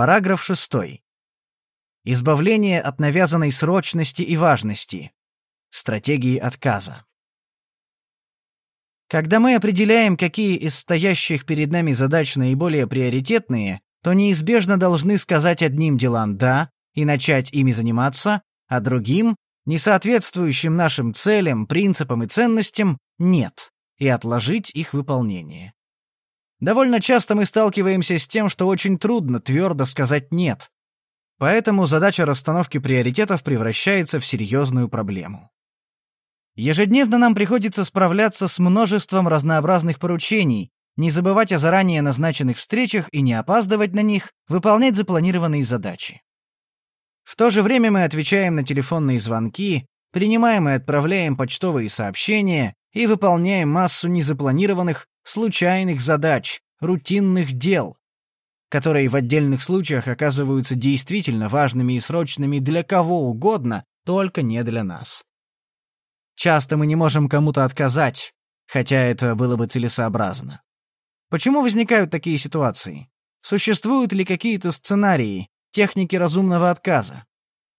Параграф 6. Избавление от навязанной срочности и важности. Стратегии отказа. Когда мы определяем, какие из стоящих перед нами задач наиболее приоритетные, то неизбежно должны сказать одним делам «да» и начать ими заниматься, а другим, не соответствующим нашим целям, принципам и ценностям, «нет» и отложить их выполнение. Довольно часто мы сталкиваемся с тем, что очень трудно твердо сказать «нет». Поэтому задача расстановки приоритетов превращается в серьезную проблему. Ежедневно нам приходится справляться с множеством разнообразных поручений, не забывать о заранее назначенных встречах и не опаздывать на них, выполнять запланированные задачи. В то же время мы отвечаем на телефонные звонки, принимаем и отправляем почтовые сообщения и выполняем массу незапланированных, случайных задач, рутинных дел, которые в отдельных случаях оказываются действительно важными и срочными для кого угодно, только не для нас. Часто мы не можем кому-то отказать, хотя это было бы целесообразно. Почему возникают такие ситуации? Существуют ли какие-то сценарии, техники разумного отказа?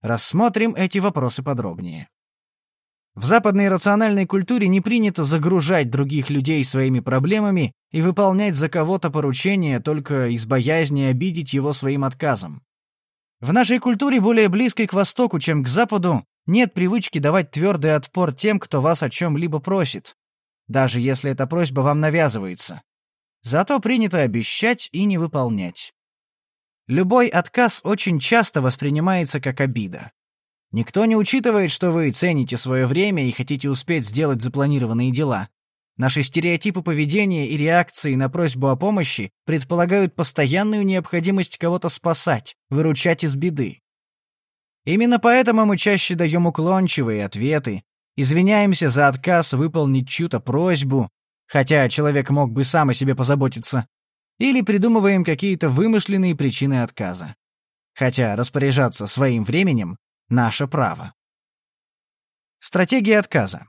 Рассмотрим эти вопросы подробнее. В западной рациональной культуре не принято загружать других людей своими проблемами и выполнять за кого-то поручения только из боязни обидеть его своим отказом. В нашей культуре, более близкой к Востоку, чем к Западу, нет привычки давать твердый отпор тем, кто вас о чем-либо просит, даже если эта просьба вам навязывается. Зато принято обещать и не выполнять. Любой отказ очень часто воспринимается как обида. Никто не учитывает, что вы цените свое время и хотите успеть сделать запланированные дела. Наши стереотипы поведения и реакции на просьбу о помощи предполагают постоянную необходимость кого-то спасать, выручать из беды. Именно поэтому мы чаще даем уклончивые ответы, извиняемся за отказ выполнить чью-то просьбу, хотя человек мог бы сам о себе позаботиться, или придумываем какие-то вымышленные причины отказа. Хотя распоряжаться своим временем Наше право. Стратегия отказа.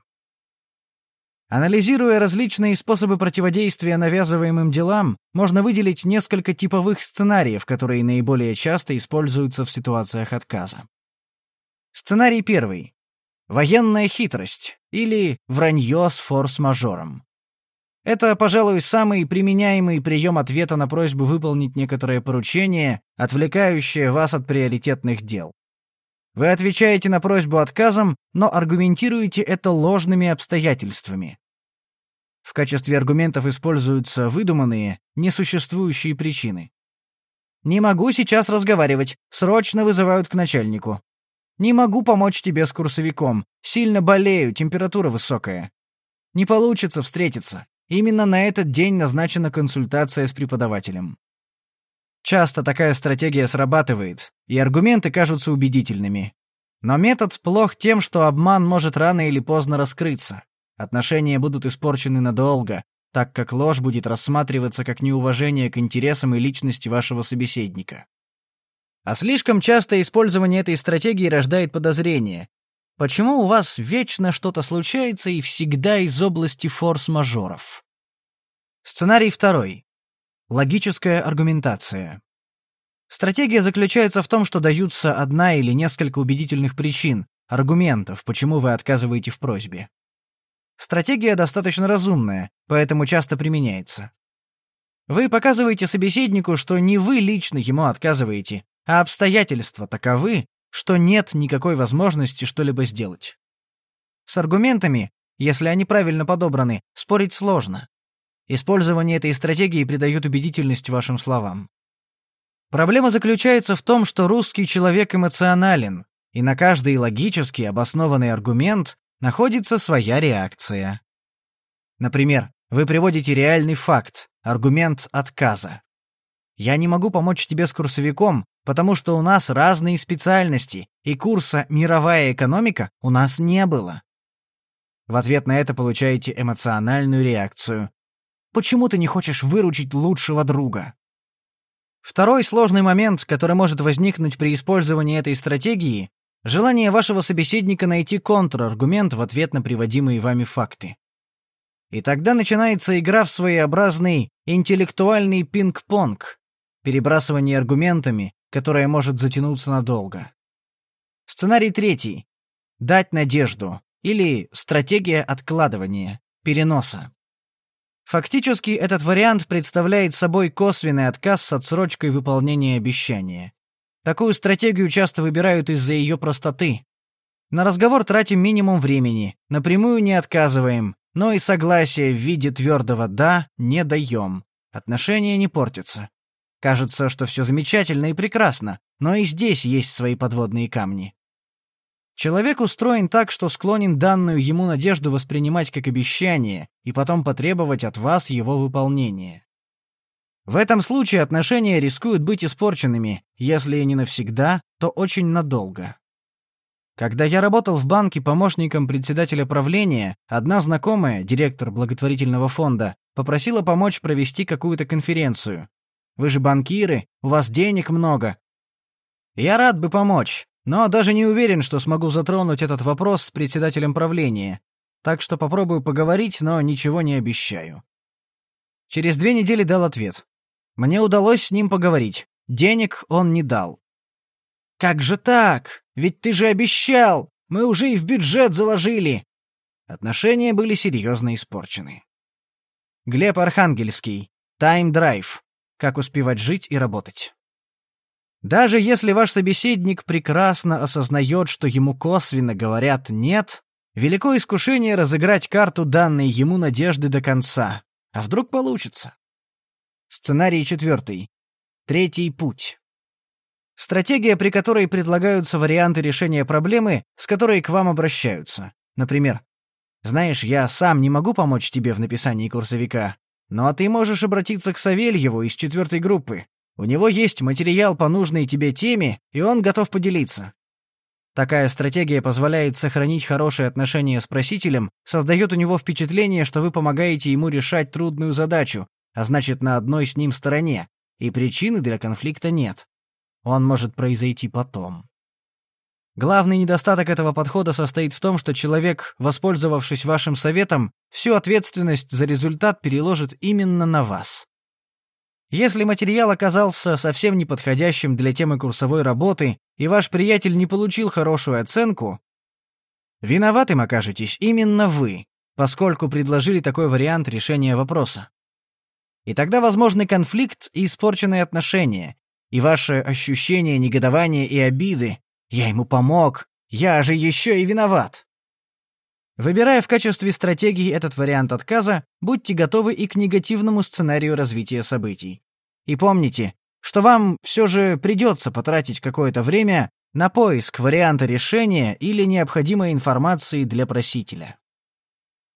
Анализируя различные способы противодействия навязываемым делам, можно выделить несколько типовых сценариев, которые наиболее часто используются в ситуациях отказа. Сценарий первый. Военная хитрость или вранье с форс-мажором. Это, пожалуй, самый применяемый прием ответа на просьбу выполнить некоторое поручение, отвлекающее вас от приоритетных дел. Вы отвечаете на просьбу отказом, но аргументируете это ложными обстоятельствами. В качестве аргументов используются выдуманные, несуществующие причины. «Не могу сейчас разговаривать, срочно вызывают к начальнику». «Не могу помочь тебе с курсовиком, сильно болею, температура высокая». «Не получится встретиться, именно на этот день назначена консультация с преподавателем». Часто такая стратегия срабатывает, и аргументы кажутся убедительными. Но метод плох тем, что обман может рано или поздно раскрыться. Отношения будут испорчены надолго, так как ложь будет рассматриваться как неуважение к интересам и личности вашего собеседника. А слишком частое использование этой стратегии рождает подозрение. Почему у вас вечно что-то случается и всегда из области форс-мажоров? Сценарий второй. Логическая аргументация. Стратегия заключается в том, что даются одна или несколько убедительных причин, аргументов, почему вы отказываете в просьбе. Стратегия достаточно разумная, поэтому часто применяется. Вы показываете собеседнику, что не вы лично ему отказываете, а обстоятельства таковы, что нет никакой возможности что-либо сделать. С аргументами, если они правильно подобраны, спорить сложно. Использование этой стратегии придает убедительность вашим словам. Проблема заключается в том, что русский человек эмоционален, и на каждый логически обоснованный аргумент находится своя реакция. Например, вы приводите реальный факт, аргумент отказа. Я не могу помочь тебе с курсовиком, потому что у нас разные специальности, и курса «Мировая экономика» у нас не было. В ответ на это получаете эмоциональную реакцию. Почему ты не хочешь выручить лучшего друга? Второй сложный момент, который может возникнуть при использовании этой стратегии — желание вашего собеседника найти контраргумент в ответ на приводимые вами факты. И тогда начинается игра в своеобразный интеллектуальный пинг-понг. перебрасывание аргументами, которое может затянуться надолго. Сценарий третий. Дать надежду или стратегия откладывания, переноса. Фактически этот вариант представляет собой косвенный отказ с отсрочкой выполнения обещания. Такую стратегию часто выбирают из-за ее простоты. На разговор тратим минимум времени, напрямую не отказываем, но и согласие в виде твердого «да» не даем. Отношения не портятся. Кажется, что все замечательно и прекрасно, но и здесь есть свои подводные камни. Человек устроен так, что склонен данную ему надежду воспринимать как обещание и потом потребовать от вас его выполнения. В этом случае отношения рискуют быть испорченными, если и не навсегда, то очень надолго. Когда я работал в банке помощником председателя правления, одна знакомая, директор благотворительного фонда, попросила помочь провести какую-то конференцию. Вы же банкиры, у вас денег много. Я рад бы помочь, но даже не уверен, что смогу затронуть этот вопрос с председателем правления. Так что попробую поговорить, но ничего не обещаю. Через две недели дал ответ. Мне удалось с ним поговорить. Денег он не дал. «Как же так? Ведь ты же обещал! Мы уже и в бюджет заложили!» Отношения были серьезно испорчены. Глеб Архангельский. Тайм-драйв. Как успевать жить и работать. Даже если ваш собеседник прекрасно осознает, что ему косвенно говорят «нет», велико искушение разыграть карту данной ему надежды до конца. А вдруг получится? Сценарий четвертый. Третий путь. Стратегия, при которой предлагаются варианты решения проблемы, с которой к вам обращаются. Например, «Знаешь, я сам не могу помочь тебе в написании курсовика, но ты можешь обратиться к Савельеву из четвертой группы. У него есть материал по нужной тебе теме, и он готов поделиться. Такая стратегия позволяет сохранить хорошие отношения с просителем, создает у него впечатление, что вы помогаете ему решать трудную задачу, а значит, на одной с ним стороне, и причины для конфликта нет. Он может произойти потом. Главный недостаток этого подхода состоит в том, что человек, воспользовавшись вашим советом, всю ответственность за результат переложит именно на вас. Если материал оказался совсем неподходящим для темы курсовой работы, и ваш приятель не получил хорошую оценку, виноватым окажетесь именно вы, поскольку предложили такой вариант решения вопроса. И тогда возможны конфликт и испорченные отношения, и ваше ощущение негодования и обиды «я ему помог, я же еще и виноват». Выбирая в качестве стратегии этот вариант отказа, будьте готовы и к негативному сценарию развития событий. И помните, что вам все же придется потратить какое-то время на поиск варианта решения или необходимой информации для просителя.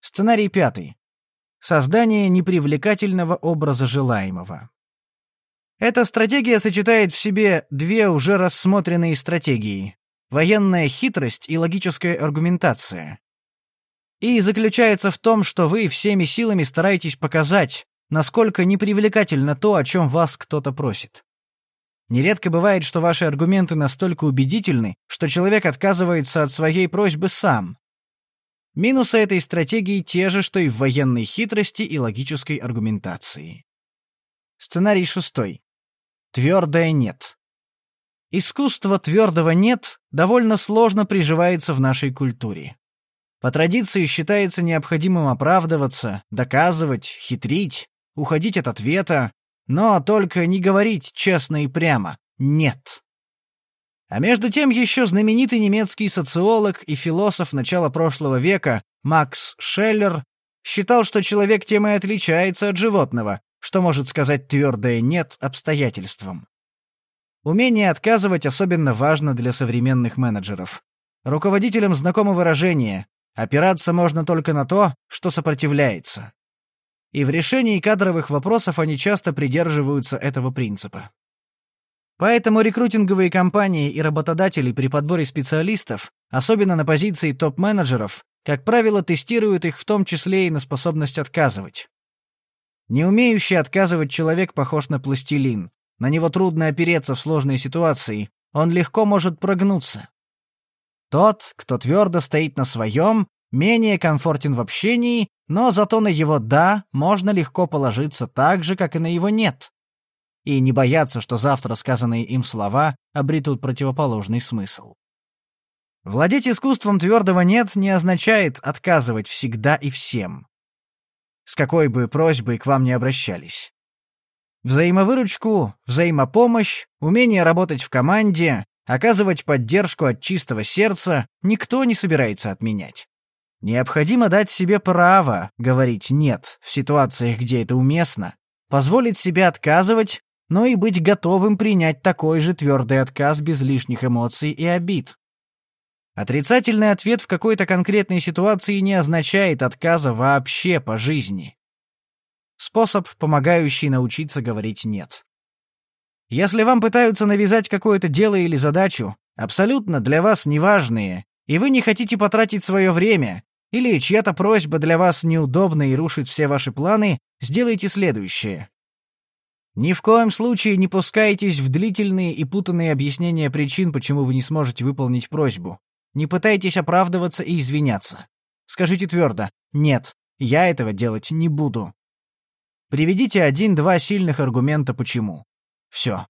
Сценарий пятый. Создание непривлекательного образа желаемого. Эта стратегия сочетает в себе две уже рассмотренные стратегии – военная хитрость и логическая аргументация. И заключается в том, что вы всеми силами стараетесь показать, насколько непривлекательно то, о чем вас кто-то просит. Нередко бывает, что ваши аргументы настолько убедительны, что человек отказывается от своей просьбы сам. Минусы этой стратегии те же, что и в военной хитрости и логической аргументации. Сценарий шестой. Твердое «нет». Искусство твердого «нет» довольно сложно приживается в нашей культуре. По традиции считается необходимым оправдываться, доказывать, хитрить, уходить от ответа, но только не говорить честно и прямо «нет». А между тем еще знаменитый немецкий социолог и философ начала прошлого века Макс Шеллер считал, что человек тем и отличается от животного, что может сказать твердое «нет» обстоятельствам. Умение отказывать особенно важно для современных менеджеров. Руководителям знакомо выражение «опираться можно только на то, что сопротивляется» и в решении кадровых вопросов они часто придерживаются этого принципа. Поэтому рекрутинговые компании и работодатели при подборе специалистов, особенно на позиции топ-менеджеров, как правило, тестируют их в том числе и на способность отказывать. Не умеющий отказывать человек похож на пластилин. На него трудно опереться в сложной ситуации, он легко может прогнуться. Тот, кто твердо стоит на своем, менее комфортен в общении, но зато на его «да» можно легко положиться так же, как и на его «нет». и не бояться, что завтра сказанные им слова обретут противоположный смысл. Владеть искусством твердого «нет» не означает отказывать всегда и всем. С какой бы просьбой к вам ни обращались. Взаимовыручку, взаимопомощь, умение работать в команде, оказывать поддержку от чистого сердца никто не собирается отменять. Необходимо дать себе право говорить «нет» в ситуациях, где это уместно, позволить себе отказывать, но и быть готовым принять такой же твердый отказ без лишних эмоций и обид. Отрицательный ответ в какой-то конкретной ситуации не означает отказа вообще по жизни. Способ, помогающий научиться говорить «нет». Если вам пытаются навязать какое-то дело или задачу, абсолютно для вас неважные, и вы не хотите потратить свое время, или чья-то просьба для вас неудобна и рушит все ваши планы, сделайте следующее. Ни в коем случае не пускайтесь в длительные и путанные объяснения причин, почему вы не сможете выполнить просьбу. Не пытайтесь оправдываться и извиняться. Скажите твердо «нет, я этого делать не буду». Приведите один-два сильных аргумента почему. Все.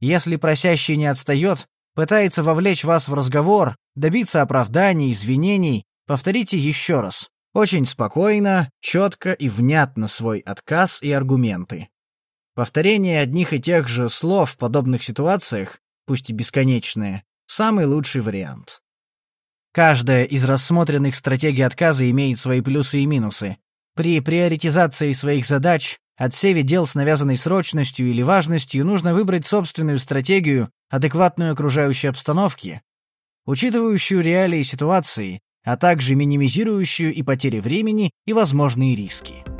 Если просящий не отстает, пытается вовлечь вас в разговор, добиться оправданий, извинений, повторите еще раз. Очень спокойно, четко и внятно свой отказ и аргументы. Повторение одних и тех же слов в подобных ситуациях, пусть и бесконечные, самый лучший вариант. Каждая из рассмотренных стратегий отказа имеет свои плюсы и минусы. При приоритизации своих задач, отсеве дел с навязанной срочностью или важностью нужно выбрать собственную стратегию, адекватную окружающей обстановке, учитывающую реалии ситуации, а также минимизирующую и потери времени, и возможные риски.